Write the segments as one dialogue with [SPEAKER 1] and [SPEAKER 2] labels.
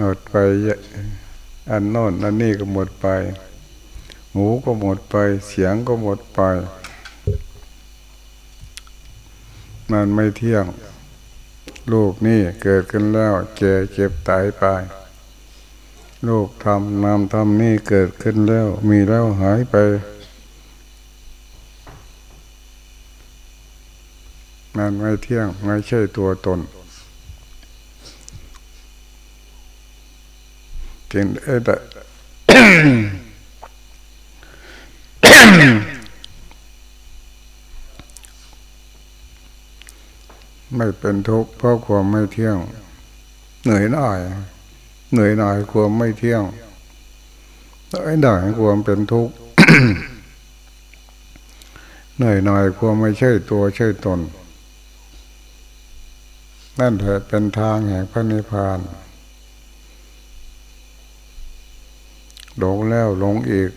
[SPEAKER 1] หมดไปอันโน่นอันนี้ก็หมดไป หูก็หมดไป เสียงก็หมดไป มันไม่เที่ยง ลูกนี่เกิดขึ้นแล้วเจ็เจ็บตายไปลูกทำนามทำนี่เกิดขึ้นแล้ว มีแล้วหายไป มันไม่เที่ยงไม่ใช่ตัวตน กินเอดไม่เป็นทุกข์เพราะความไม่เที่ยง เหนื่อยหน่ายเหนื่อยหน่ายความไม่เที่ยงเหนื่อยหน่ายความเป็นทุกข์เหนื่อยหน่ายความไม่ใช่ตัวใช่ตน นั่นเถิดเป็นทางแห่งพระนิพพาน หลงแล้วหลงอีก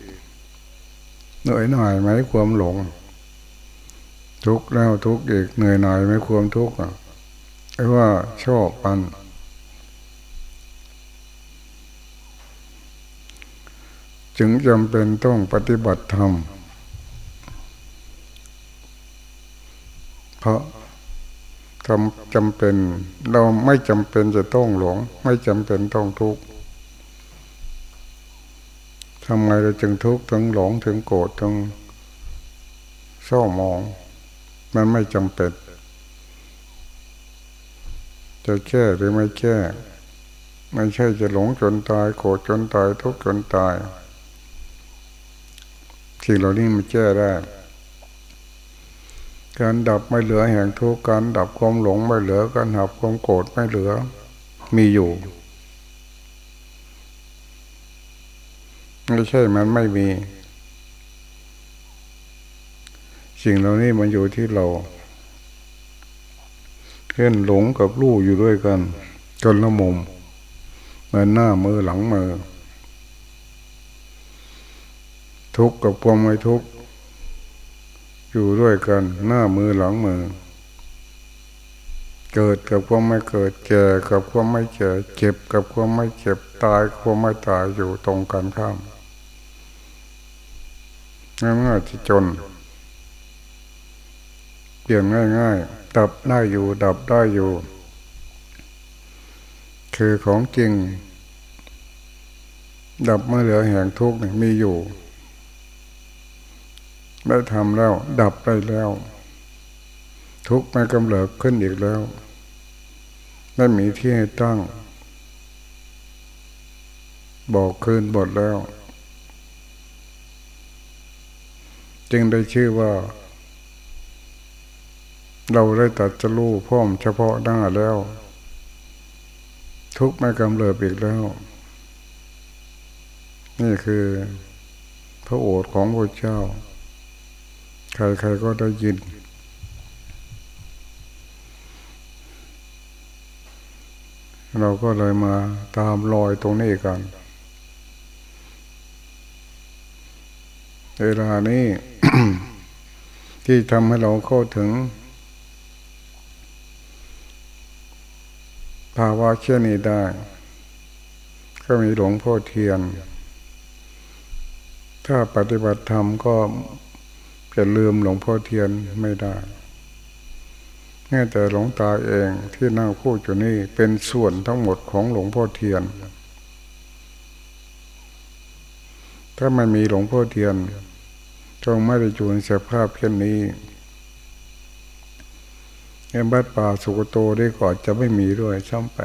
[SPEAKER 1] เหนื่อยหน่ายไหมความหลง ทุกแล้วทุกอีกเหนื่อยหน่ายไหมความทุกข์อะไอ้ว่าชอบปันจึงจำเป็นต้องปฏิบัติธรรม เพราะทำจำเป็นเราไม่จำเป็นจะต้องหลง ไม่จำเป็นต้องทุกข์ ทำไมเราจึงทุกข์ถึงหลงถึงโกรธถึงเศร้ามอง มันไม่จำเป็นจะแก้หรือไม่แก้ไม่ใช่จะหลงจนตายโกรธจนตายทุกข์จนตายสิ่งเหล่านี้มันแก้ได้ การดับไม่เหลือแห่งทุกข์การดับความหลงไม่เหลือ การหับความโกรธไม่เหลือ มีอยู่ ไม่ใช่มันไม่มี สิ่งเหล่านี้มันอยู่ที่เราเช่นหลงกับลูกอยู่ด้วยกันจนละมุมมือนหน้ามือหลังมือ ทุกข์กับความไม่ทุกข์อยู่ด้วยกัน หน้ามือหลังมือ เกิดกับความไม่เกิดแก่กับความไม่แก่เจ็บกับความไม่เจ็บตายความไม่ตายอยู่ตรงกันข้าม ง่ายๆที่จน เปลี่ยนง่ายๆ ดับได้อยู่ ดับได้อยู่ คือของจริง ดับเมื่อเหลือแห่งทุกข์มีอยู่ ได้ทำแล้ว ดับไปแล้ว ทุกไม่กำเริบขึ้นอีกแล้วได้มีที่ให้ตั้ง บอกคืนบทแล้ว จึงได้ชื่อว่า เราได้ตัดจะรู้พร้อมเฉพาะหน้าแล้ว ทุกไม่กำเริบอีกแล้ว นี่คือพระโอษฐ์ของพระเจ้า ใครๆก็ได้ยินเราก็เลยมาตามรอยตรงนี้กัน เวลานี้ที่ทำให้เราเข้าถึง ภาวะเช่นนี้ได้ ก็มีหลวงพ่อเทียน ถ้าปฏิบัติธรรมก็จะลืมหลวงพ่อเทียนไม่ได้แม้แต่หลวงตาเองที่นั่งพูดอยู่นี่เป็นส่วนทั้งหมดของหลวงพ่อเทียน ถ้าไม่มีหลวงพ่อเทียน จงไม่ได้จูนสภาพเช่นนี้เอ็มบัดป่าสุกโตได้ก่อนจะไม่มีด้วยช่ำไป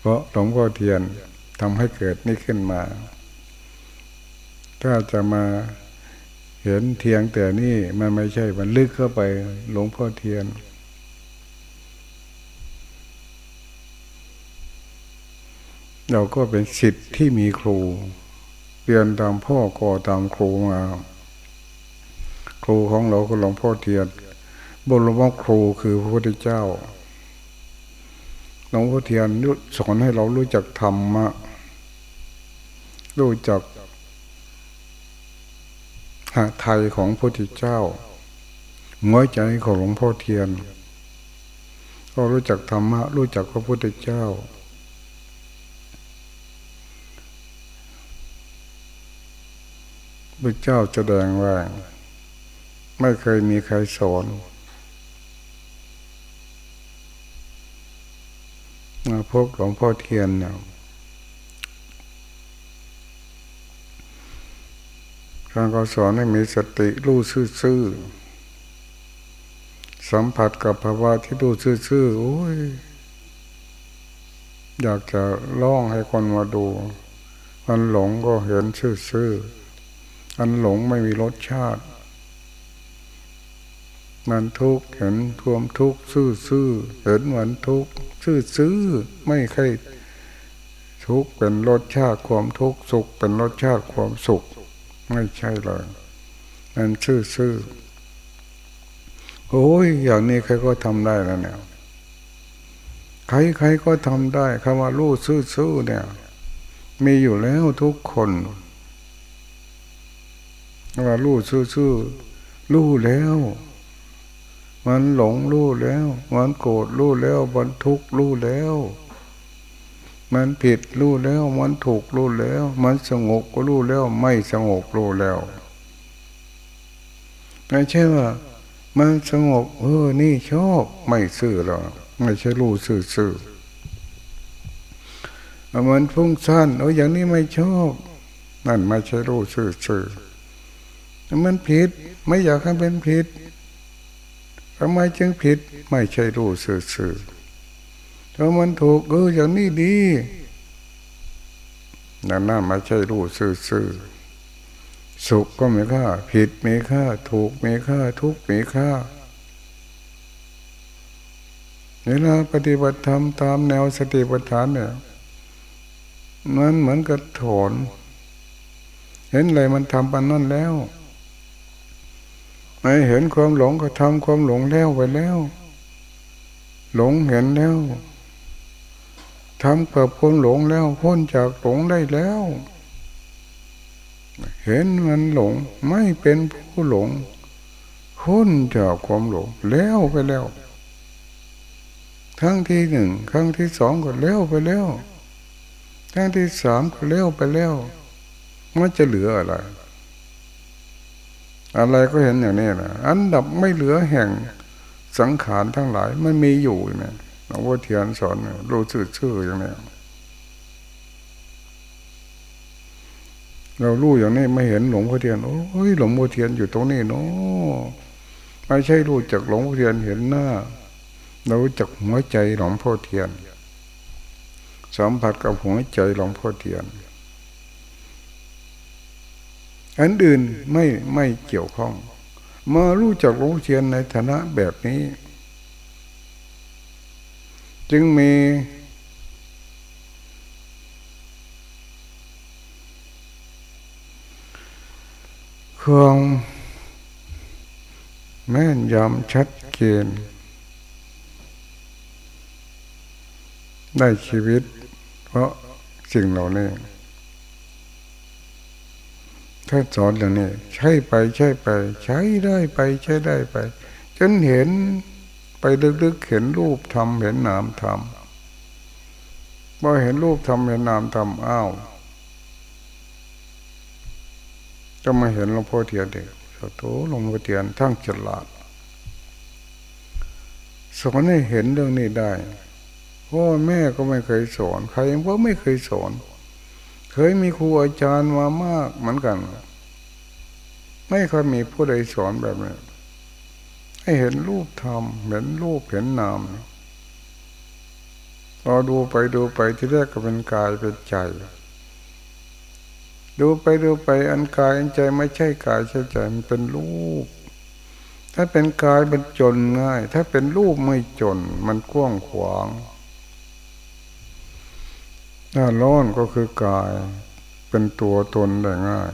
[SPEAKER 1] เพราะหลวงพ่อเทียนทำให้เกิดนี่ขึ้นมา ถ้าจะมาเห็นเทียงแต่นี่มันไม่ใช่ มันลึกเข้าไปหลวงพ่อเทียน เราก็เป็นสิทธิ์ที่มีครู เรียนตามพ่อก่อตามครูมา ครูของเราคือหลวงพ่อเทียนบรมครูคือพระพุทธเจ้าหลวงพ่อเทียนสอนให้เรารู้จักธรรมะรู้จักหาไทยของพระพุทธเจ้าหัวใจของหลวงพ่อเทียน ก็รู้จักธรรมะรู้จักพระพุทธเจ้า พระเจ้าแสดงว่า ไม่เคยมีใครสอนมาพบหลวงพ่อเทียนเนี่ยท่านก็สอนให้มีสติรู้ซื่อๆสัมผัสกับภาวะที่รู้ซื่อๆโอ้ย อยากจะร้องให้คนมาดูอันหลงก็เห็นซื่อๆ อันหลงไม่มีรสชาติ มันทุกข์เห็นทวมทุกข์ซื่อๆเห็นเหมือนทุกข์ซื่อๆไม่ใช่ทุกข์เป็นรสชาติความทุกข์สุข เป็นรสชาติความสุข ไม่ใช่เลยมันซื่อๆโอ้ยอย่างนี้ใครก็ทำได้แล้วเนี่ยใครใครก็ทำได้คำว่ารู้ซื่อๆเนี่ย มีอยู่แล้วทุกคน ว่ารู้ซื่อๆรู้แล้ว มันหลงรู้แล้ว มันโกรธรู้แล้วมันทุกข์รู้แล้ว มันผิดรู้แล้ว มันถูกรู้แล้ว มันสงบก็รู้แล้ว ไม่สงบรู้แล้วไม่ใช่ว่า มันสงบเออนี่ชอบไม่ซื่อหรอกไม่ใช่รู้ซื่อซื่อมันฟุ้งซ่านโอ้อย่างนี้ไม่ชอบ นั่นไม่ใช่รู้ซื่อๆ ซื่มันผิดไม่อยากให้เป็นผิดทำไมจึงผิดไม่ใช่รู้ซื่อซื่อถ้ามันถูกเอออย่างนี้ดีนั่นน่าไม่ใช่รู้ซื่อซื่อสุขก็มีค่า ผิดมีค่า ถูกมีค่า ทุกมีค่าเวลาปฏิบัติธรรมตามแนวสติปัฏฐานเนี่ยมันเหมือนกับถอน เห็นอะไรมันทำปันนั่นแล้ว ไม่เห็นความหลงก็ทำความหลงแล้วไปแล้ว หลงเห็นแล้วทำกับความหลงแล้วพ้นจากหลงได้แล้ว เห็นมันหลงไม่เป็นผู้หลงพ้นจากความหลงแล้วไปแล้วครั้งที่หนึ่งครั้งที่สองก็แล้วไปแล้วครั้งที่สามก็แล้วไปแล้วมันจะเหลืออะไร อะไรก็เห็นอย่างนี้นะอันดับไม่เหลือแห่งสังขารทั้งหลายมันมีอยู่เนี่ยหลวงพ่อเทียนสอนรู้ชื่อๆอย่างนี้เรารู้อย่างนี้ไม่เห็นหลวงพ่อเทียนโอ้ยหลวงพ่อเทียนอยู่ตรงนี้เนาะไม่ใช่รู้จักหลวงพ่อเทียนเห็นหน้า เราจักหัวใจหลวงพ่อเทียนสัมผัสกับหัวใจหลวงพ่อเทียน อันอื่นไม่ไม่เกี่ยวข้อง มารู้จักหลวงเทียนในฐานะแบบนี้ จึงมีความแม่นยำชัดเจนได้ชีวิต เพราะสิ่งเหล่านี้ ถ้าสอนอย่างนี้ ใช้ไปใช้ไป ใช้ได้ไปใช้ได้ไป จนเห็นไปลึกๆเห็นรูปทำเห็นนามทำพอเห็นรูปทำเห็นนามทำอ้าวก็มาเห็นหลวงพ่อเทียนเด็กสโตหลวงพ่อเทียนทั้งฉลาดสอนให้เห็นเรื่องนี้ได้พ่อแม่ก็ไม่เคยสอน ใครก็ไม่เคยสอน เคยมีครูอาจารย์มามากเหมือนกัน ไม่เคยมีผู้ใดสอนแบบนี้ให้เห็นรูปธรรมเห็นรูปเห็นนามพอดูไปดูไปที่แรกก็เป็นกายเป็นใจ ดูไปดูไปอันกายอันใจไม่ใช่กายใช่ใจมันเป็นรูป ถ้าเป็นกายมันจนง่าย ถ้าเป็นรูปไม่จน มันกว้างขวาง ถ้าร้อนก็คือกาย เป็นตัวตนได้ง่าย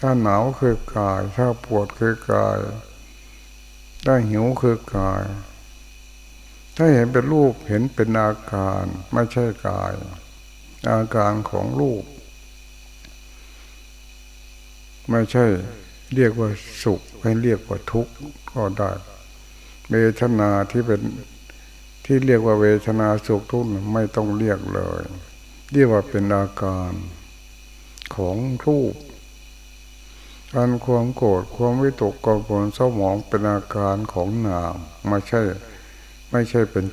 [SPEAKER 1] ถ้าหนาวคือกาย ถ้าปวดคือกาย ถ้าหิวคือกาย ถ้าเห็นเป็นรูปเห็นเป็นอาการไม่ใช่กาย อาการของรูป ไม่ใช่เรียกว่าสุขไม่เรียกว่าทุกข์ก็ได้เวทนาที่เป็น ที่เรียกว่าเวทนาสุขทุกข์ไม่ต้องเรียกเลยเรียกว่าเป็นอาการของรูปการความโกรธความวิตกกังวลเศร้าหมองเป็นอาการของนามไม่ใช่ไม่ใช่เป็น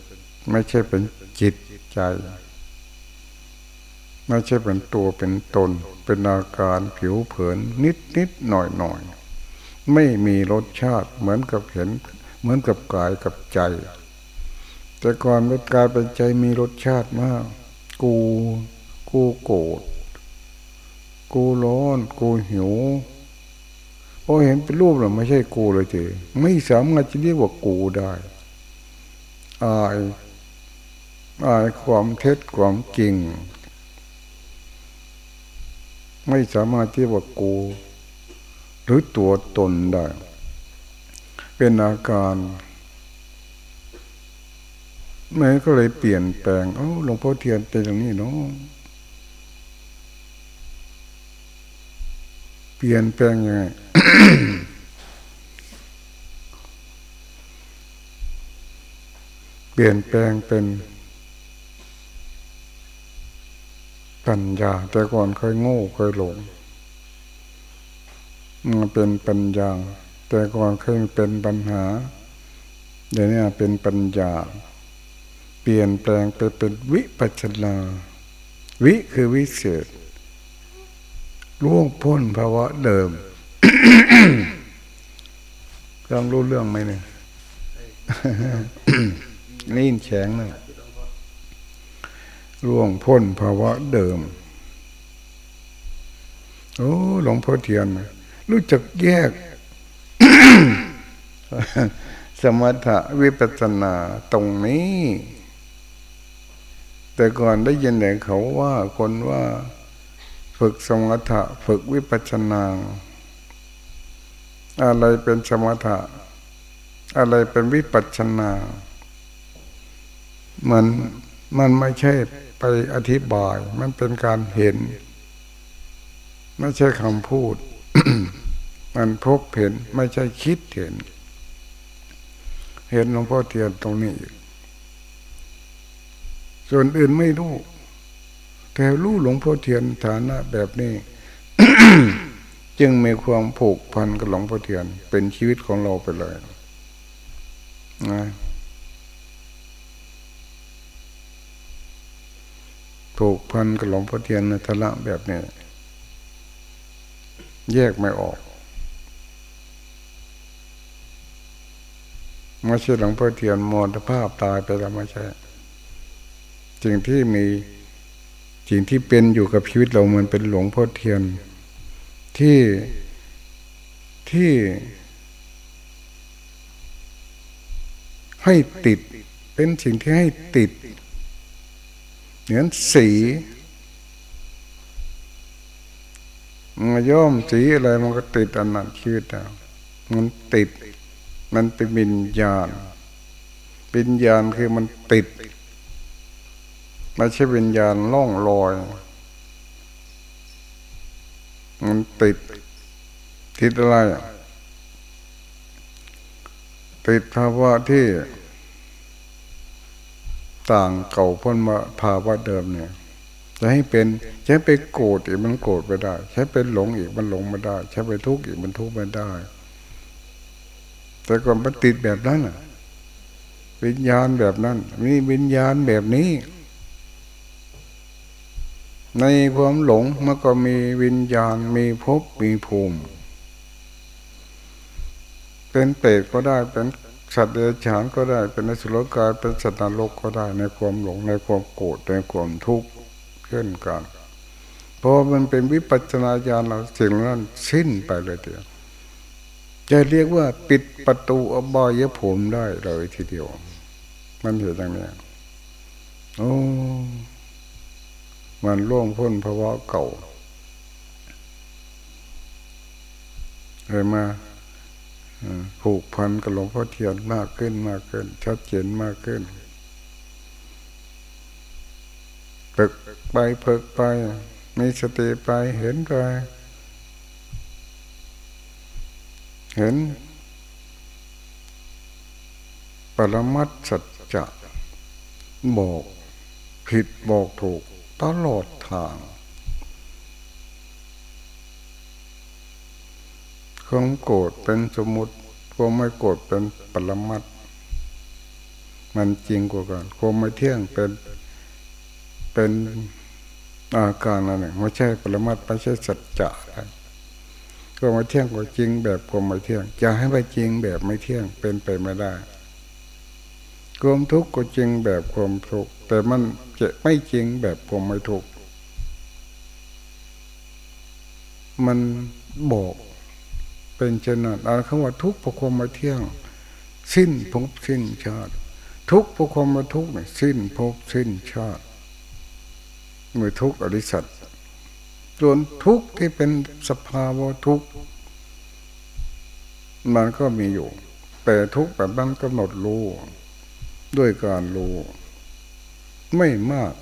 [SPEAKER 1] ไม่ใช่เป็นจิตใจ ไม่ใช่เป็นตัวเป็นตน เป็นอาการผิวเผินนิดนิดหน่อยหน่อยไม่มีรสชาติเหมือนกับเห็น เหมือนกับกายกับใจ แต่ก่อนเป็นกายเป็นใจมีรสชาติมาก กู กูโกรธ กูร้อน กูหิวพอเห็นเป็นรูปแล้วไม่ใช่กูเลยทีไม่สามารถจะเรียกว่ากูได้อายอายความเท็จความจริง ไม่สามารถที่ว่ากู หรือตัวตนได้ เป็นอาการ แม่ก็เลยเปลี่ยนแปลงเอ้าหลวงพ่อเทียนเป็นอย่างนี้เนาะเปลี่ยนแปลงยังไงเปลี่ยนแปลงเป็นปัญญา แต่ก่อนเคยโง่เคยหลงมันเป็นปัญญา แต่ก่อนเคยเป็นปัญหาเดี๋ยวนี้เป็นปัญญา เปลี่ยนแปลงไปเป็นวิปัชนา วิคือวิเศษล่วงพ้นภาวะเดิมต้องรู้เรื่องไหมเนี่ยนี่แข็งเลยล่วงพ้นภาวะเดิม โอ้หลวงพ่อเทียน รู้จักแยก สมถะวิปัสสนาตรงนี้ แต่ก่อนได้ยินแต่เขาว่าคนว่าฝึกสมถะฝึกวิปัชนา อะไรเป็นสมถะ อะไรเป็นวิปัชนามันมันไม่ใช่ไปอธิบาย มันเป็นการเห็น ไม่ใช่คำพูด มันพบเห็น ไม่ใช่คิดเห็น เห็นหลวงพ่อเทียนตรงนี้ ส่วนอื่นไม่รู้ แต่รู้หลวงพ่อเทียนฐานะแบบนี้ จึงมีความผูกพันกับหลวงพ่อเทียน เป็นชีวิตของเราไปเลยนะผูกพันกับหลวงพ่อเทียนในทละแบบนี้ แยกไม่ออกไม่ใช่หลวงพ่อเทียนมรณภาพตายไปแล้วไม่ใช่ สิ่งที่มีสิ่งที่เป็นอยู่กับชีวิตเรามันเป็นหลวงพ่อเทียน ที่ที่ ให้ติดเป็นสิ่งที่ให้ติดเหมือนสีมันย่อมสีอะไรมันก็ติดอันนั้นชีวิตเรามันติด มันเป็นวิญญาณวิญญาณคือมันติด ไม่ใช่วิญญาณล่องลอย มันติด ติดอะไร ติดภาวะที่ต่างเก่าพ้นมาภาวะเดิมเนี่ยจะให้เป็นใช้ไปโกรธอีกมันโกรธไม่ได้ ใช้เป็นหลงอีกมันหลงไม่ได้ ใช้ไปทุกข์อีกมันทุกข์ไม่ได้ แต่ก่อนมันติดแบบนั้นวิญญาณแบบนั้น มีวิญญาณแบบนี้ ในความหลงมันก็มีวิญญาณมีภพมีภูมิ เป็นเปรตก็ได้เป็นสัตว์เดรัจฉานก็ได้เป็นนสุรกายเป็นสัตว์นรกก็ได้ในความหลงในความโกรธในความทุกข์เช่นกันเพราะมันเป็นวิปัจนาญาณเราสิ่งนั้นสิ้นไปเลยเดียวจะเรียกว่าปิดประตูอบายภูมิได้เลยทีเดียว มันเห็นอย่างนี้โอ้ มันล่วงพ้นภาวะเก่าเลยมาผูกพันกับหลวงพ่อเทียนมากขึ้นมากขึ้น ชัดเจนมากขึ้นฝึกไปฝึกไป มีสติไปเห็นไปเห็น ปรมัตสัจจะบอกผิดบอกถูก ตลอดทาง ความโกรธเป็นสมมติความไม่โกรธเป็นปรมัตมันจริงกว่ากันความไม่เที่ยงเป็นเป็นอาการอะไรไม่ใช่ปรมัตไม่ใช่สัจจะความไม่เที่ยงก็จริงแบบความไม่เที่ยงจะให้ไปจริงแบบไม่เที่ยงเป็นไปไม่ได้ ความทุกข์ก็จริงแบบความทุกข์แต่มันจะไม่จริงแบบความไม่ทุกข์มันบอกเป็นเช่นนั้นอะไรคำว่าทุกข์เพราะความไม่เที่ยง สิ้นภพสิ้นชาติ ทุกข์เพราะความไม่ทุกข์เนี่ยสิ้นภพสิ้นชาติมือทุกข์อริสัตส่วนทุกข์ที่เป็นสภาวะทุกข์มันก็มีอยู่ แต่ทุกข์แบบนั้นกำหนดรู้ ด้วยการรู้ ไม่มาก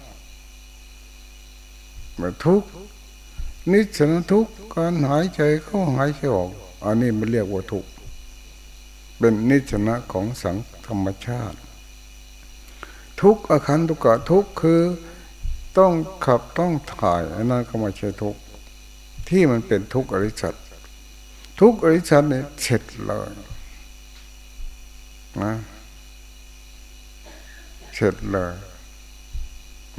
[SPEAKER 1] มาทุกนิสนทุกการหายใจเข้าหายใจออก อันนี้มันเรียกว่าทุกเป็นนิสนะของสังธรรมชาติ ทุกอาคันตุกะทุกคือต้องขับต้องถ่ายอันนั้นก็ไม่ใช่ทุกที่มันเป็นทุกอริสัตทุกอริสัตเนี่ยเสร็จเลยนะ ร็จเลย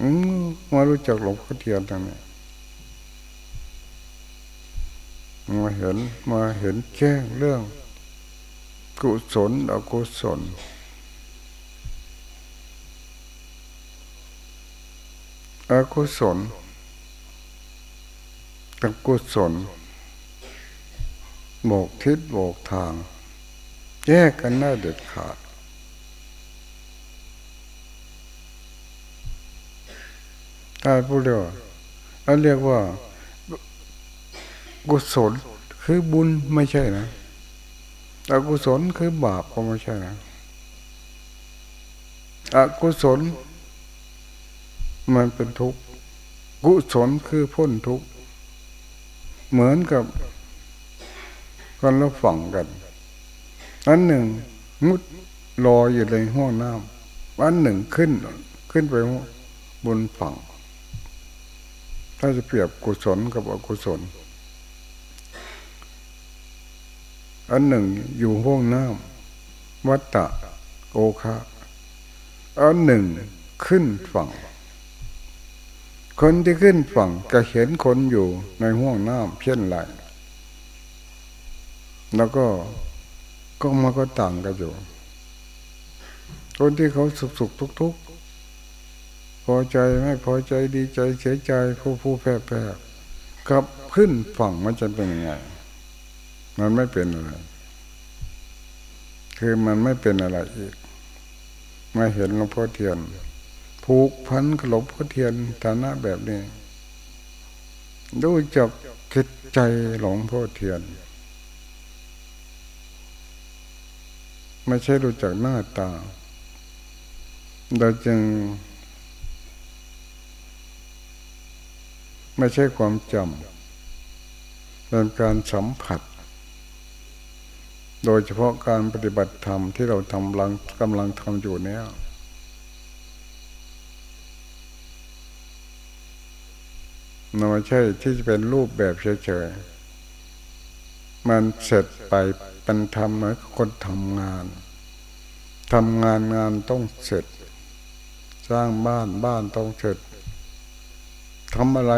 [SPEAKER 1] อืมมารู้จักหลวงพ่อเทียนตรงนี้มาเห็นมาเห็นแจ้งเรื่อง กุศลอกุศลอกุศลกับกุศลบอกทิศบอกทาง แยกกันได้เด็ดขาด ถ้าพูดเดียวอันเรียกว่ากุศลคือบุญไม่ใช่นะอกุศลคือบาปก็ไม่ใช่นะอกุศล มันเป็นทุกข์กุศลคือพ้นทุกข์เหมือนกับกันละฝั่งกันอันหนึ่ง มุดรออยู่ในห้องน้ำอันหนึ่งขึ้นขึ้นไปบนฝั่ง ถ้าจะเปรียบกุศลกับอกุศล อันหนึ่งอยู่ห้องน้ำวัตตะโอคะอันหนึ่งขึ้นฝั่ง คนที่ขึ้นฝั่งก็เห็นคนอยู่ในห้องน้ำเพี้ยนไหลแล้วก็ก็มาก็ต่างกันอยู่คนที่เขาสุขสุขทุกทุก พอใจไม่พอใจดีใจเสียใจผู้ผู้แพ้แพ้กับขึ้นฝั่งมันจะเป็นยังไง มันไม่เป็นอะไร คือมันไม่เป็นอะไรอีกมาเห็นหลวงพ่อเทียน ผูกพันกับหลวงพ่อเทียนฐานะแบบนี้ดูจับคิดใจหลวงพ่อเทียน ไม่ใช่รู้จักหน้าตาเราจึง ไม่ใช่ความจำเป็นการสัมผัส โดยเฉพาะการปฏิบัติธรรมที่เราทำลังกำลังทำอยู่เนี้ยมันไม่ใช่ที่จะเป็นรูปแบบเฉยๆ มันเสร็จไปเป็นธรรมเหมือนคนทำงานทำงานงานต้องเสร็จ สร้างบ้านบ้านต้องเสร็จ ทำอะไร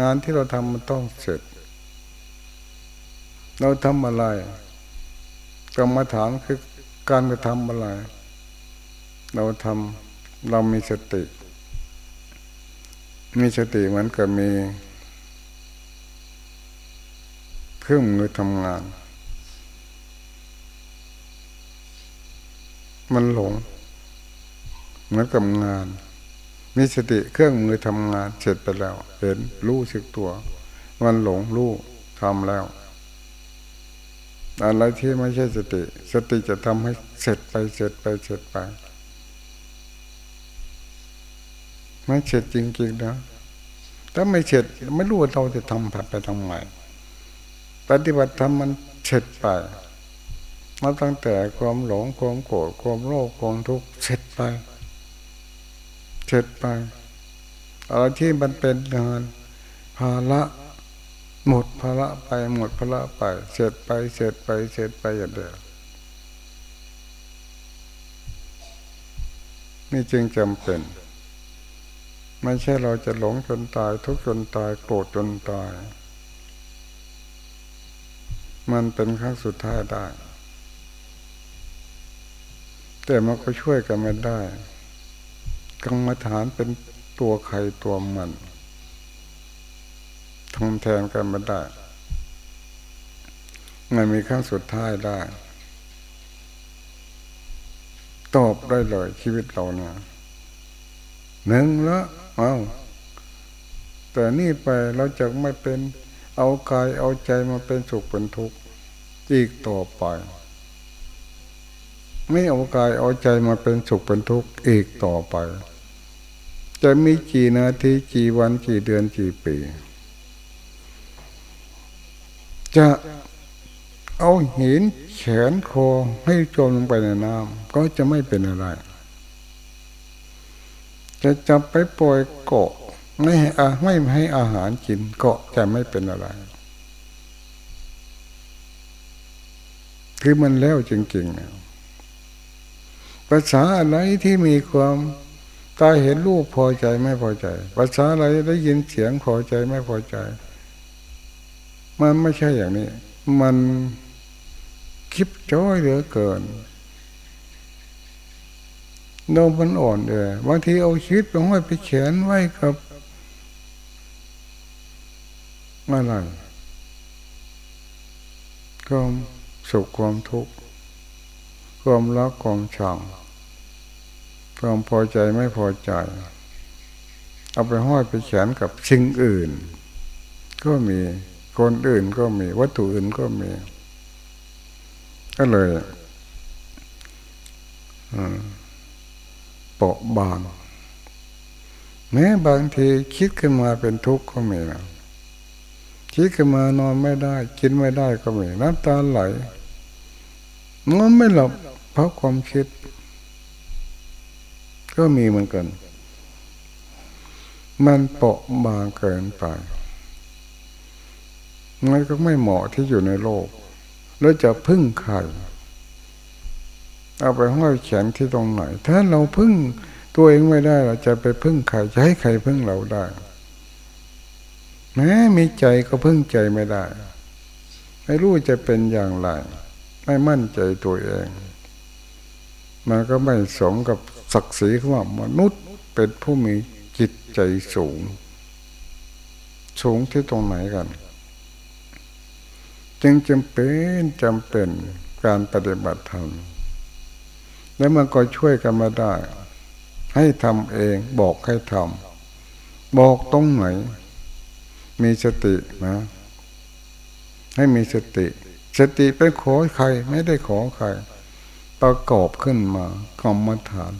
[SPEAKER 1] งานที่เราทำมันต้องเสร็จ เราทำอะไรกรรมฐานคือการกระทำอะไร เราทำเรามีสติ มีสติเหมือนกับมีเครื่องมือทำงาน มันหลงเหมือนกับงาน มีสติเครื่องมือทำงานเสร็จไปแล้ว เห็นรู้สึกตัว มันหลงรู้ทำแล้วอะไรที่ไม่ใช่สติ สติจะทำให้เสร็จไปเสร็จไปเสร็จไปไม่เสร็จจริงๆนะถ้าไม่เสร็จไม่รู้ว่าเราจะทำผัดไปทำไมปฏิบัติธรรมมันเสร็จไปมาตั้งแต่ความหลงความโกรธความโลภความทุกข์เสร็จไป เสร็จไปอะไรที่มันเป็นงานภาระหมดภาระไปหมดภาระไป เสร็จไปเสร็จไปเสร็จไปอย่างเดียวนี่จึงจำเป็น ไม่ใช่เราจะหลงจนตาย ทุกจนตายโกรธจนตาย มันเป็นครั้งสุดท้ายได้ แต่มันก็ช่วยกันไม่ได้ กรรมฐานเป็นตัวใครตัวมันทำแทนกันไม่ได้มันมีขั้งสุดท้ายได้ ตอบได้เลยชีวิตเราเนี่ยหนึ่งละเอาแต่นี่ไปเราจะไม่เป็นเอากายเอาใจมาเป็นสุขเป็นทุกข์อีกต่อไป ไม่เอากายเอาใจมาเป็นสุขเป็นทุกข์อีกต่อไป จะมีกี่นาทีกี่วันกี่เดือนกี่ปี จะเอาหินแขนคอให้จมลงไปในน้ำก็จะไม่เป็นอะไร จะจับไปปล่อยเกาะไม่ให้อาไม่ให้อาหารกินเกาะจะไม่เป็นอะไรคือมันแล้วจริงๆ ภาษาอะไรที่มีความตาเห็นรูปพอใจไม่พอใจภาษาอะไรได้ยินเสียงพอใจไม่พอใจ มันไม่ใช่อย่างนี้ มันคิดจ้อยเหลือเกินนมมันอ่อนเลยบางทีเอาชีวิตไปห้อยไปเขียนไว้กับอะไรความสุขความทุกข์ ความรักความชังความพอใจไม่พอใจ เอาไปห้อยไปเขียนกับสิ่งอื่น ก็มีคนอื่นก็มีวัตถุอื่นก็มี ก็เลยเปาะบางแม้บางทีคิดขึ้นมาเป็นทุกข์ก็มีนะคิดขึ้นมานอนไม่ได้ กินไม่ได้ก็มีน้ำตาไหลนอนไม่หลับ เพราะความคิด ก็มีเหมือนกัน มันเปาะบางเกินไปมันก็ไม่เหมาะที่อยู่ในโลก แล้วจะพึ่งใครเอาไปห้อยแขนที่ตรงไหน ถ้าเราพึ่งตัวเองไม่ได้เราจะไปพึ่งใครจะให้ใครพึ่งเราได้ แม้มีใจก็พึ่งใจไม่ได้ ไม่รู้จะเป็นอย่างไร ไม่มั่นใจตัวเอง มันก็ไม่สมกับศักดิ์ศรีว่ามนุษย์เป็นผู้มีจิตใจสูง สูงที่ตรงไหนกัน จึงจำเป็นจำเป็นการปฏิบัติธรรมแล้วมันก็ช่วยกันมาได้ ให้ทำเองบอกให้ทำบอกตรงไหน มีสตินะ ให้มีสติ สติเป็นขอใครไม่ได้ขอใคร ประกอบขึ้นมากรรมฐาน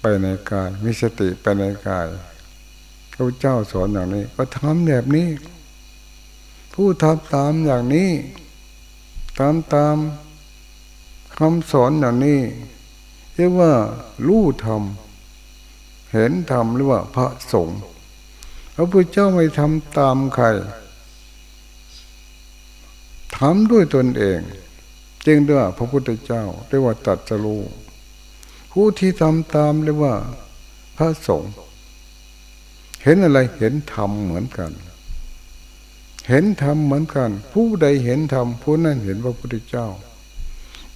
[SPEAKER 1] ไปในกายมีสติไปในกายพระเจ้าสอนอย่างนี้ ก็ทำแบบนี้ ผู้ทำตามอย่างนี้ตามตามคำสอนอย่างนี้เรียกว่ารู้ธรรมเห็นธรรมหรือว่าพระสงฆ์พระพุทธเจ้าไม่ทำตามใครทำด้วยตนเอง จึงเรียกว่าพระพุทธเจ้าเรียกว่าตัดจรูผู้ที่ทำตามเรียกว่าพระสงฆ์เห็นอะไรเห็นธรรมเหมือนกัน เห็นธรรมเหมือนกัน ผู้ใดเห็นธรรมผู้นั้นเห็นพระพุทธเจ้า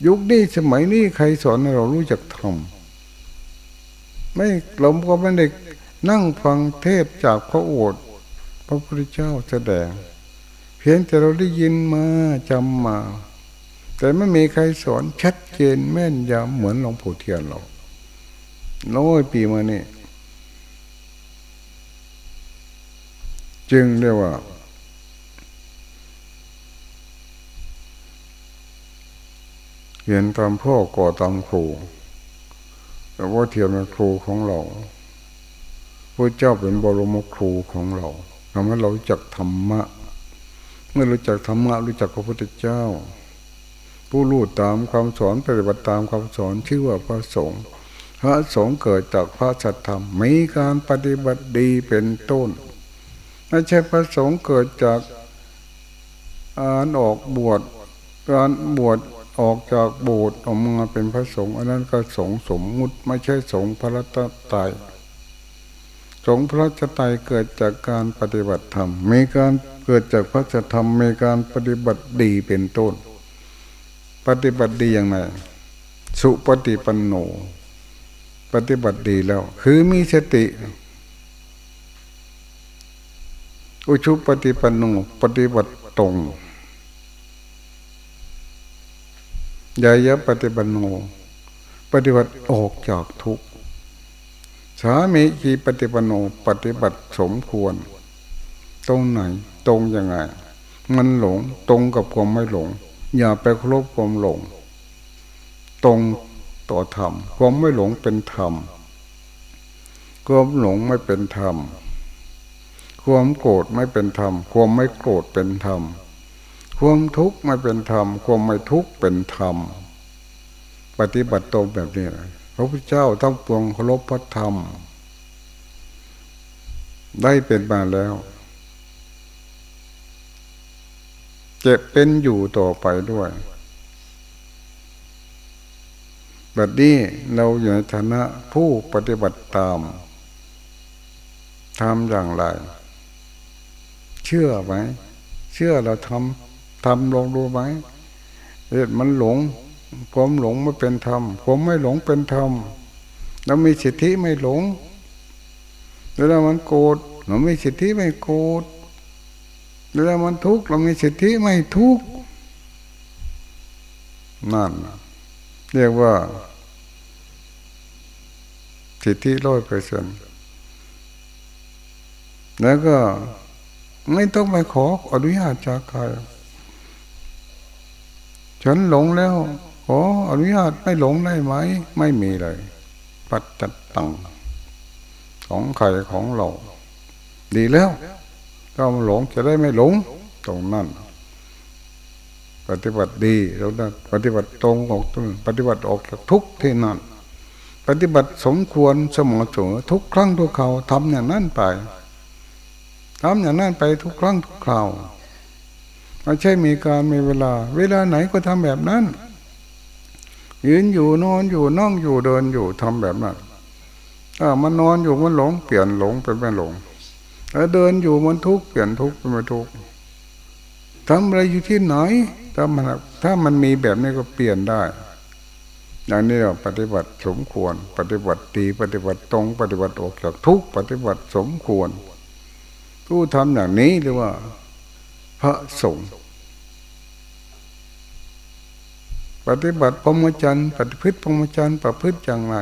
[SPEAKER 1] ยุคนี้สมัยนี้ใครสอนให้เรารู้จักธรรมไม่หลงก็ไม่ได้นั่งฟังเทศจากพระโอษฐ์พระพุทธเจ้าแสดง เพียงแต่เราได้ยินมาจำมา แต่ไม่มีใครสอนชัดเจนแม่นยำเหมือนหลวงปู่เทียนเราน้อยปีมานี่จึงเรียกว่าเห็นตามพ่อก่อตามครูแต่ว่าเทียมเป็นครูของเราพระเจ้าเป็นบรมครูของเราทำให้เราจักธรรมะ เมื่อรู้จักธรรมะรู้จักพระพุทธเจ้า ผู้รู้ตามความสอนปฏิบัติตามความสอนชื่อว่าพระสงฆ์พระสงฆ์เกิดจากพระสัทธรรมมีการปฏิบัติดีเป็นต้นไม่ใช่พระสงฆ์เกิดจากอ่านออกบวชการบวชออกจากโบสถ์ออกมาเป็นพระสงฆ์อันนั้นก็สงสมมุติไม่ใช่สงพระตตายสงพระจตายเกิดจากการปฏิบัติธรรมมีการเกิดจากพระธรรมมีการปฏิบัติดีเป็นต้น ปฏิบัติดีอย่างไรสุปฏิปันโน ปฏิบัติดีแล้ว คือมีสติ อุชุปฏิปันโนปฏิบัติตรงยายะปฏิบัติโน ปฏิบัติออกจากทุกข์สามีขีปฏิปันโนปฏิบัติสมควร ตรงไหน ตรงยังไง มันหลงตรงกับความไม่หลง อย่าไปครบความหลง ตรงต่อธรรม ความไม่หลงเป็นธรรม ความหลงไม่เป็นธรรม ความโกรธไม่เป็นธรรม ความไม่โกรธเป็นธรรม ความทุกข์ไม่เป็นธรรม ความไม่ทุกข์เป็นธรรม ปฏิบัติตรงแบบนี้พระพุทธเจ้าต้องปวงเคารพพระธรรม ได้เป็นมาแล้ว จะเป็นอยู่ต่อไปด้วยแบบนี้เราอยู่ในฐานะผู้ปฏิบัติตามทำอย่างไร เชื่อไหม เชื่อเราทำทำลองดูไหมเหตุมันหลงความหลงไม่เป็นธรรมความไม่หลงเป็นธรรมเรามีสิทธิไม่หลงเวลามันโกรธเรามีสิทธิไม่โกรธ เวลามันทุกข์เรามีสิทธิไม่ทุกข์นั่นเรียกว่า สิทธิร้อยเปอร์เซ็นต์แล้วก็ไม่ต้องไปขออนุญาตจากใครฉันหลงแล้ว ขออนุญาตไม่หลงได้ไหม ไม่มีเลย ปัจจตังของใครของเรา ดีแล้ว ถ้ามันหลงจะได้ไม่หลงตรงนั้น ปฏิบัติดีเราได้ปฏิบัติตรงออกตรงปฏิบัติออกจากทุกที่นั่น ปฏิบัติสมควรสมอเสมอทุกครั้งทุกคราวทำอย่างนั้นไปทำอย่างนั้นไปทุกครั้งทุกคราวไม่ใช่มีการมีเวลา เวลาไหนก็ทำแบบนั้น ยืนอยู่นอนอยู่นั่งอยู่เดินอยู่ทำแบบนั้นถ้ามันนอนอยู่มันหลง เปลี่ยนหลงเป็นไม่หลง ถ้าเดินอยู่มันทุกข์เปลี่ยนทุกข์เป็นไม่ทุกข์ทำอะไรอยู่ที่ไหนถ้ามันถ้ามันมีแบบนี้ก็เปลี่ยนได้ อย่างนี้เราปฏิบัติสมควร ปฏิบัติดีปฏิบัติตรง ปฏิบัติออกจากทุกข์ปฏิบัติสมควร ผู้ทำอย่างนี้หรือว่า พระสงฆ์ปฏิบัติพรหมจรรย์ปฏิพฤติพรหมจรรย์ประพฤติอย่างไร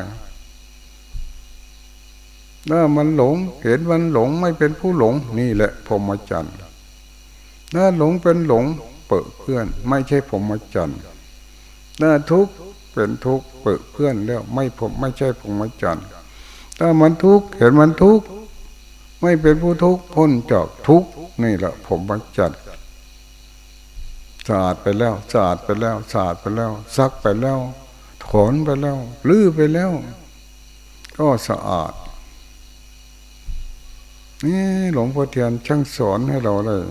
[SPEAKER 1] ถ้ามันหลง เห็นมันหลงไม่เป็นผู้หลงนี่แหละพรหมจรรย์ถ้าหลงเป็นหลงเปิดเพื่อน ไม่ใช่พรหมจรรย์ถ้าทุกข์เป็นทุกข์เปิดเพื่อนแล้วไม่ผมไม่ใช่พรหมจรรย์ถ้ามันทุกข์เห็นมันทุกข์ไม่เป็นผู้ทุกข์พ้นจากทุกข์นี่แหละผมบัจัดสะอาดไปแล้วสะอาดไปแล้วสะอาดไปแล้ว ซักไปแล้ว ถอนไปแล้ว ลื้อไปแล้ว ก็สะอาด นี่หลวงพ่อเทียนช่างสอนให้เราเลย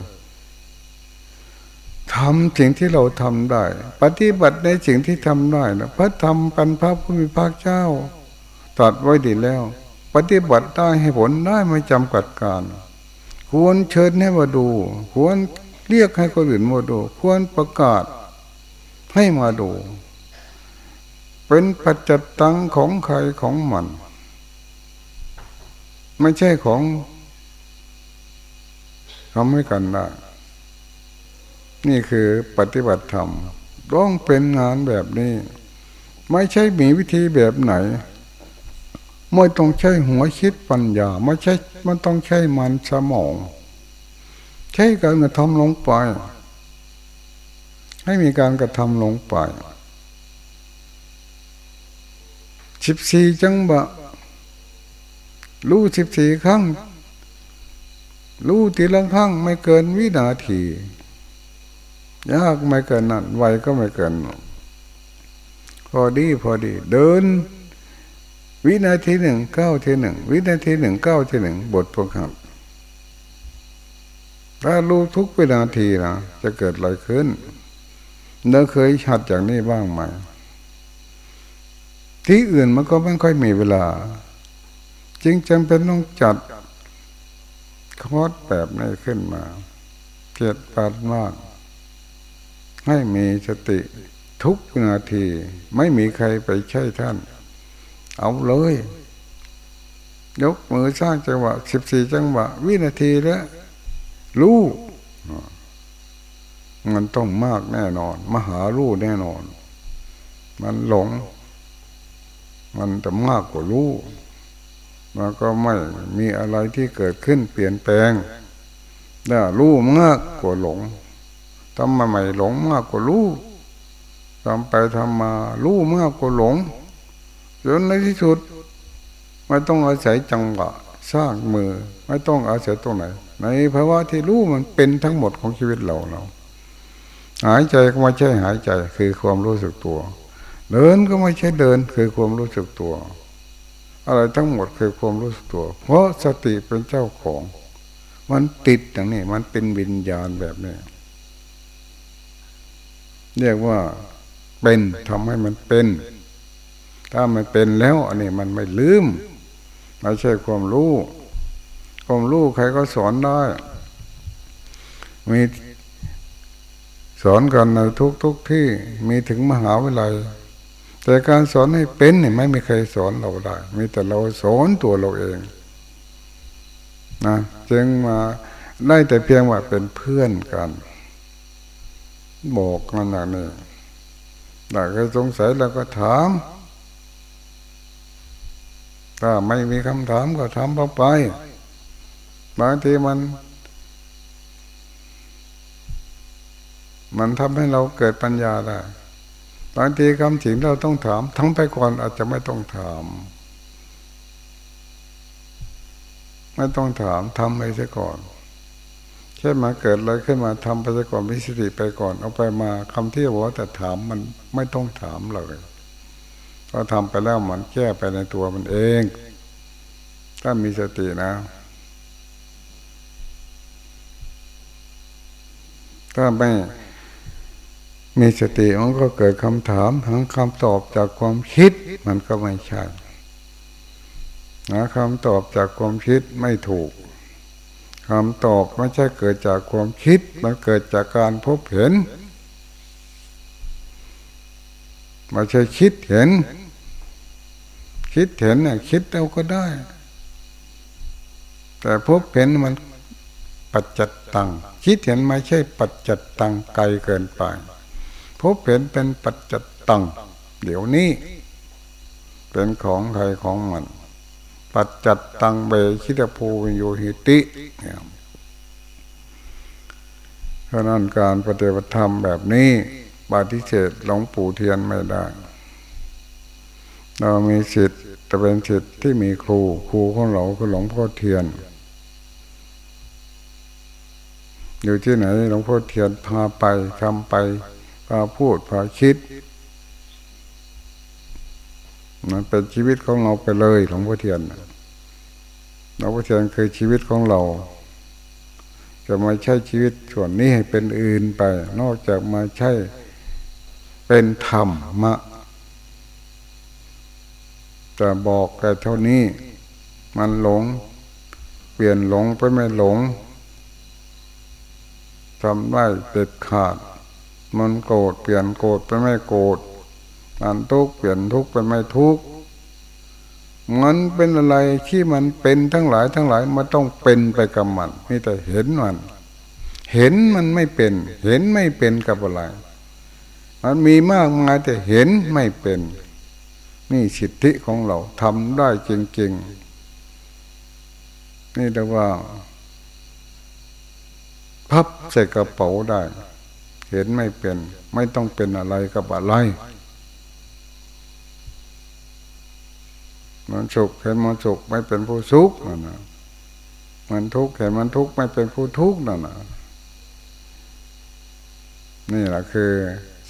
[SPEAKER 1] ทำสิ่งที่เราทำได้ ปฏิบัติในสิ่งที่ทำได้นะพระธรรมปันพระผู้มีพระเจ้าตัดไว้ดีแล้ว ปฏิบัติได้ให้ผลได้ไม่จำกัดการ ควรเชิญให้มาดู ควรเรียกให้คนอื่นมาดู ควรประกาศให้มาดู เป็นปัจจตังของใครของมัน ไม่ใช่ของ ทำให้กันได้นี่คือปฏิบัติธรรมต้องเป็นงานแบบนี้ ไม่ใช่มีวิธีแบบไหน ไม่ต้องใช้หัวคิดปัญญา ไม่ใช่มันต้องใช้มันสมอง ใช้การกระทำลงไป ให้มีการกระทำลงไปสิบสี่จังบะรู้สิบสี่ครั้ง รู้ทีละครั้งไม่เกินวินาที ยากไม่เกินนั้นไวก็ไม่เกิน พอดีพอดี เดิน วินาทีหนึ่งเก้าทีหนึ่งวินาทีหนึ่งเก้าทีหนึ่งบทประคับถ้ารู้ทุกวินาทีนะจะเกิดอะไรขึ้นเนื้อเคยหัดอย่างนี้บ้างไหมที่อื่นมันก็ไม่ค่อยมีเวลา จึงจำเป็นต้องจัด คอร์สแบบนี้ขึ้นมาเกียรติปาดมาก ให้มีสติทุกนาที ไม่มีใครไปใช่ท่าน เอาเลย ยกมือสร้างจังหวะสิบสี่จังหวะ วินาทีแล้วรู้มันต้องมากแน่นอน มหารู้แน่นอน มันหลง มันจะมากกว่ารู้ มันก็ไม่มีอะไรที่เกิดขึ้นเปลี่ยนแปลงถ้ารู้มากกว่าหลงทำมาใหม่หลงมากกว่ารู้ทำไปทำมารู้มากกว่าหลงจนในที่สุด ไม่ต้องอาศัยจังหวะสร้างมือ ไม่ต้องอาศัยตรงไหน ในภาวะที่รู้มันเป็นทั้งหมดของชีวิตเราเรา หายใจก็ไม่ใช่หายใจคือความรู้สึกตัว เดินก็ไม่ใช่เดินคือความรู้สึกตัว อะไรทั้งหมดคือความรู้สึกตัว เพราะสติเป็นเจ้าของ มันติดอย่างนี้ มันเป็นวิญญาณแบบนี้ เรียกว่าเป็นทำให้มันเป็น ถ้ามันเป็นแล้ว อันนี้มันไม่ลืมไม่ใช่ความรู้ความรู้ใครก็สอนได้ มีสอนกันในทุกทุกที่มีถึงมหาวิทยาลัย แต่การสอนให้เป็นเนี่ยไม่มีใครสอนเราได้มีแต่เราสอนตัวเราเองนะจึงมาได้แต่เพียงว่าเป็นเพื่อนกันบอกกันอย่างนี้ถ้าใครสงสัยเราก็ถามถ้าไม่มีคำถามก็ถามเข้าไป บางทีมัน มันทำให้เราเกิดปัญญาได้ บางทีคำสิ่งเราต้องถาม ทั้งไปก่อนอาจจะไม่ต้องถาม ไม่ต้องถามทำไปซะก่อนแค่มาเกิดอะไรขึ้นมาทำไปซะก่อนมิสติไปก่อน เอาไปมาคำที่บอกว่าแต่ถามมันไม่ต้องถามเลยพอทำไปแล้วมันแก้ไปในตัวมันเอง ถ้ามีสตินะ ถ้าไม่ มีสติมันก็เกิดคำถามหาคำตอบจากความคิด มันก็ไม่ใช่หาคำตอบจากความคิดไม่ถูกคำตอบไม่ใช่เกิดจากความคิด มันเกิดจากการพบเห็นไม่ใช่คิดเห็น คิดเห็นเนี่ยคิดเราก็ได้ แต่พบเห็นมันปัจจัตตัง คิดเห็นไม่ใช่ปัจจัตตังไกลเกินไป พบเห็นเป็นปัจจตัง เดี๋ยวนี้ เป็นของใครของมัน ปัจจตังเบชิตภูโยหิติเนี่ยเพราะนั้นการปฏิบัติธรรมแบบนี้ปฏิเสธหลวงปู่เทียนไม่ได้ เรามีสิทธิ์จะเป็นสิทธิ์ที่มีครูครูของเราคือหลวงพ่อเทียน อยู่ที่ไหนหลวงพ่อเทียนพาไปทำไป พาพูดพาคิด มันเป็นชีวิตของเราไปเลยหลวงพ่อเทียนหลวงพ่อเทียนคือชีวิตของเราจะมาใช้ชีวิตส่วนนี้ให้เป็นอื่นไป นอกจากมาใช้เป็นธรรมะจะบอกแต่เท่านี้ มันหลง เปลี่ยนหลงไปไม่หลงทำได้เด็ดขาด มันโกรธเปลี่ยนโกรธเป็นไม่โกรธมันทุกข์เปลี่ยนทุกข์เป็นไม่ทุกข์มันเป็นอะไรที่มันเป็นทั้งหลายทั้งหลายมันต้องเป็นไปกับมันมีแต่เห็นมัน เห็นมันไม่เป็น เห็นไม่เป็นกับอะไร มันมีมากมายแต่เห็นไม่เป็น นี่สิทธิของเราทำได้จริงๆ นี่เรียกว่า พับใส่กระเป๋าได้ เห็นไม่เป็น ไม่ต้องเป็นอะไรกับอะไร มันสุขเห็นมันสุขไม่เป็นผู้สุขนั่นนะมันทุกข์เห็นมันทุกข์ไม่เป็นผู้ทุกข์นั่นนะนี่แหละคือ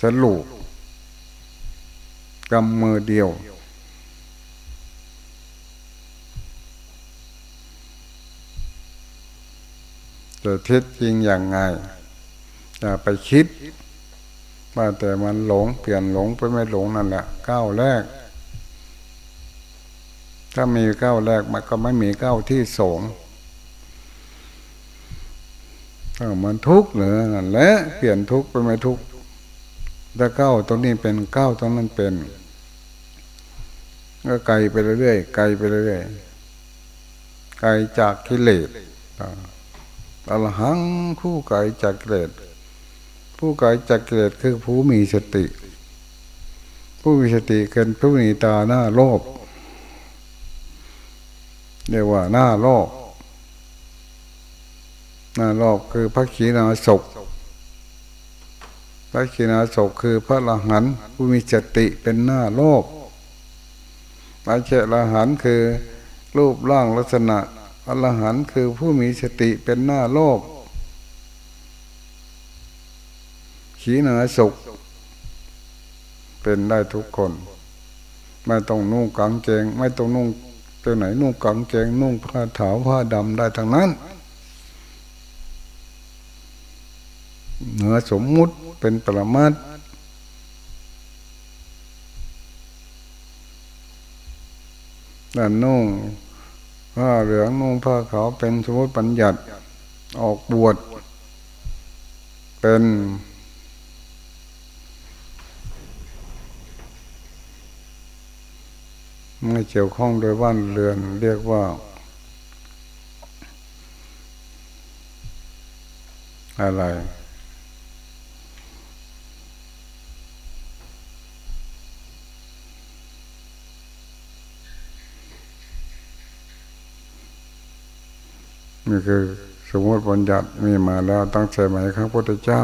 [SPEAKER 1] สรุปกำมือเดียว จะเท็จจริงอย่างไง อย่าไปคิดว่าแต่มันหลงเปลี่ยนหลงไปไม่หลงนั่นแหละก้าวแรก ถ้ามีก้าวแรกมันก็ไม่มีก้าวที่สองมันทุกข์เหรือนั่นแหละเปลี่ยนทุกข์ไปไม่ทุกข์ถ้าก้าวตรงนี้เป็นก้าวตรงนั้นเป็น ก็ไกลไปเรื่อยๆไกลไปเรื่อยๆไกลจากกิเลสอรหังผู้ไกลจากกิเลส ผู้ไกลจากกิเลสคือผู้มีสติ ผู้มีสติเกินผู้มีตาหน้าโลภเรียกว่าหน้าโลภหน้าโลภคือพระขีณาสกพระขีณาสกคือพระละหันผู้มีสติเป็นหน้าโลภพระเจละหันคือรูปร่างลักษณะอรหันคือผู้มีสติเป็นหน้าโลภ ขีนาสุข เป็นได้ทุกคน ไม่ต้องนุ่งกางเกง ไม่ต้องนุ่งตัวไหนนุ่งกางเกง นุ่งผ้าขาวผ้าดำได้ทั้งนั้นเหนือสมมุติเป็นปรมัตนั่นนุ่งผ้าเหลืองนุ่งผ้าขาวเป็นสมมติปัญญัติออกบวชเป็น ไม่เกี่ยวข้องโดยบ้านเรือน เรียกว่าอะไร นี่คือสมมติบัญญัติมีมาแล้วตั้งใจไหมครับพระพุทธเจ้า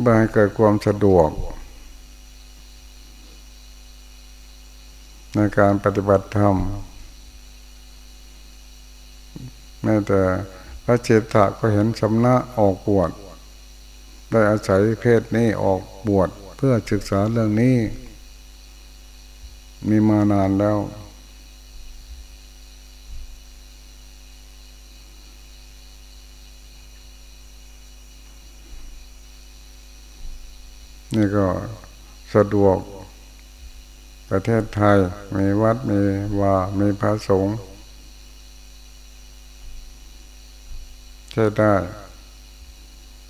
[SPEAKER 1] เพื่อให้เกิดความสะดวก ในการปฏิบัติธรรมแม้แต่พระเจตถะก็เห็นสำนักออกบวชได้อาศัยเพศนี้ออกบวชเพื่อศึกษาเรื่องนี้ มีมานานแล้ว นี่ก็สะดวก ประเทศไทยมีวัดมีว่ามีพระสงฆ์ใช้ได้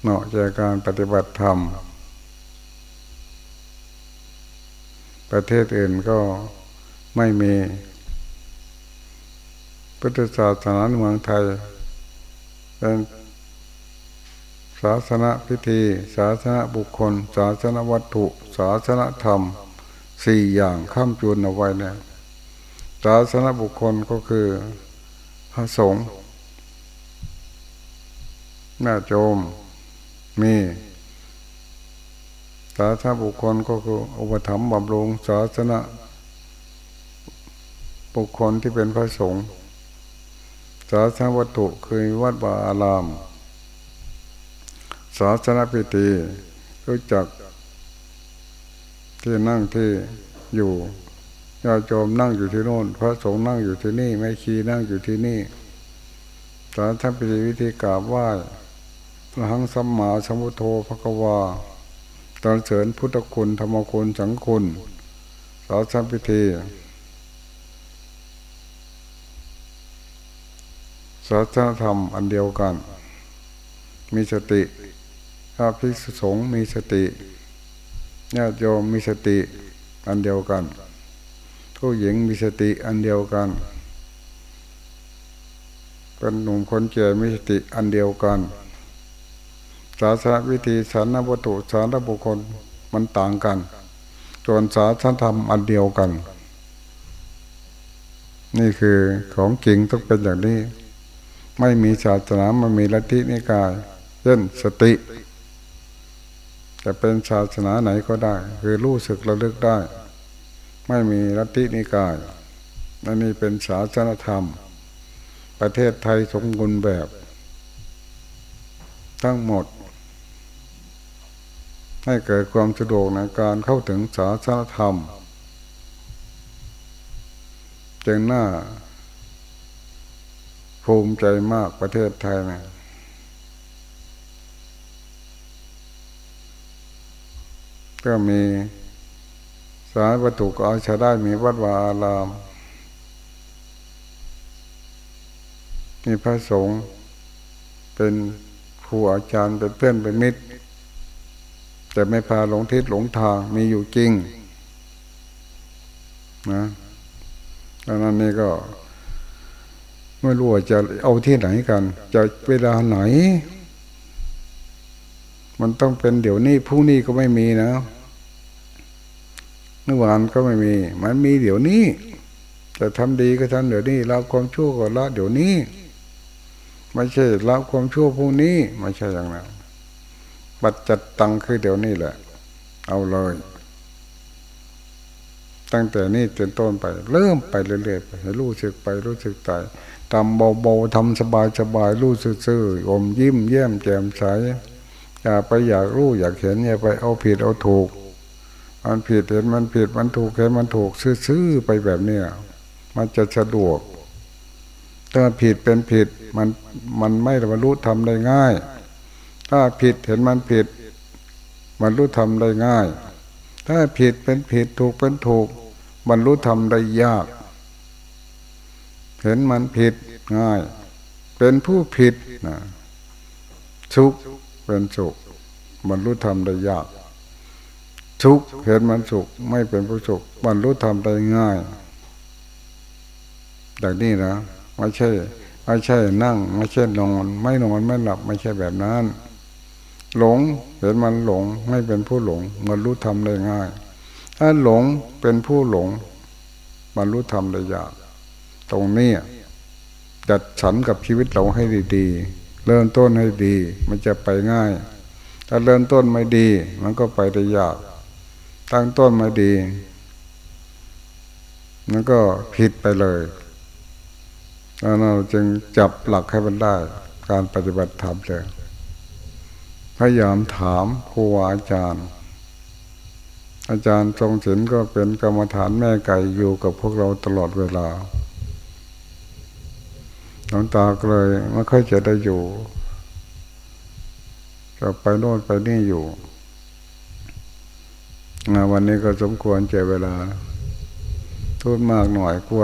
[SPEAKER 1] เหมาะแก่การปฏิบัติธรรม ประเทศอื่นก็ไม่มีพุทธศาสนาในเมืองไทย เป็นศาสนาพิธี ศาสนาบุคคล ศาสนาวัตถุ ศาสนาธรรม สี่อย่างข้ามจุนเอาไว้เนี่ยศาสนบุคคลก็คือพระสงฆ์แม่โจมมีศาสนบุคคลก็คืออุปถัมภ์บำรุงศาสนาบุคคลที่เป็นพระสงฆ์ศาสนวัตถุคือวัดบาอาราม ศาสนพิธีรู้จัก ที่นั่งที่อยู่ญาโจมนั่งอยู่ที่โน่น พระสงฆ์นั่งอยู่ที่นี่ไม่ชีนั่งอยู่ที่นี่สารทัพพิธีวิธีกราบไหว้พระหังสัมมาสัมพุทโธพระกวาตอนเสริญพุทธคุณธรรมคุณสังคุณสารทัพพิธีศาสนธรรมอันเดียวกัน มีสติพระภิกษุสงฆ์มีสติ ญาติโยมมีสติอันเดียวกัน ผู้หญิงมีสติอันเดียวกันเป็นหนุ่มคนแก่มีสติอันเดียวกัน ศาสนาวิธีสารวัตถุสารบุคคลมันต่างกันส่วนศาสนธรรมอันเดียวกัน นี่คือของจริงต้องเป็นอย่างนี้ ไม่มีศาสนามันมีลัทธินิกาย เช่นสติ จะเป็นศาสนาไหนก็ได้ คือรู้สึกระลึกได้ ไม่มีรัตินิกายนั่นนี่เป็นศาสนธรรม ประเทศไทยสมบูรณ์แบบ ทั้งหมด ให้เกิดความสะดวกในการเข้าถึงศาสนธรรมจึงน้าภูมิใจมากประเทศไทยนะ ก็มีสายวัตถุก็เอาชาได้มีวัดวาอาราม มีพระสงฆ์เป็นครูอาจารย์เป็นเพื่อนเป็นมิตร แต่ไม่พาหลงทิศหลงทางมีอยู่จริงนะดังนั้นนี่ก็ไม่รู้ว่าจะเอาที่ไหนกัน จะเวลาไหน มันต้องเป็นเดี๋ยวนี้พรุ่งนี้ก็ไม่มีนะ เมื่อวานก็ไม่มี มันมีเดี๋ยวนี้ แต่ทำดีก็ทำเดี๋ยวนี้ละความชั่วก็ละเดี๋ยวนี้ ไม่ใช่ละความชั่วพรุ่งนี้ไม่ใช่อย่างนั้นปัจจัดตังคือเดี๋ยวนี้แหละ เอาเลย ตั้งแต่นี้จนต้นไป เริ่มไปเรื่อยๆไปให้รู้สึกไปรู้สึกตายทำเบาๆทำสบายๆรู้ซื่อๆอมยิ้มแย้มแจ่มใสอย่าไปอยากรู้อยากเห็นอย่าไปเอาผิดเอาถูก มันผิดเห็นมันผิดมันถูกเห็นมันถูกซื่อๆไปแบบเนี้ยมันจะสะดวกถ้าผิดเป็นผิดมันมันไม่บรรลุทำได้ง่าย ถ้าผิดเห็นมันผิดบรรลุทำได้ง่าย ถ้าผิดเป็นผิดถูกเป็นถูกบรรลุธรรมได้ยาก เห็นมันผิดง่าย เป็นผู้ผิดนะสุขเป็นสุขบรรลุธรรมได้ยาก สุขเห็นมันสุขไม่เป็นผู้สุขบรรลุธรรมได้ง่ายอย่างนี้นะไม่ใช่ไม่ใช่นั่ง ไม่ใช่นอน ไม่นอนไม่หลับ ไม่ใช่แบบนั้น หลงเห็นมันหลง ไม่เป็นผู้หลงบรรลุธรรมได้ง่าย ถ้าหลงเป็นผู้หลงบรรลุธรรมได้ยากตรงนี้จัดสรรกับชีวิตเราให้ดีๆ เริ่มต้นให้ดี มันจะไปง่าย ถ้าเริ่มต้นไม่ดี มันก็ไปได้ยาก ตั้งต้นม่ดีมันก็ผิดไปเลยเราจึงจับหลักให้มันได้ การปฏิบัติธรรมเลยพยายามถามครูอาจารย์ อาจารย์ทรงศิลก็เป็นกรรมฐานแม่ไก่อยู่กับพวกเราตลอดเวลาหลวงตาก็เลยไม่ค่อยจะได้อยู่จะไปโน่นไปนี่อยู่ วันนี้ก็สมควรเจเวลาทุดมากหน่อยกลัว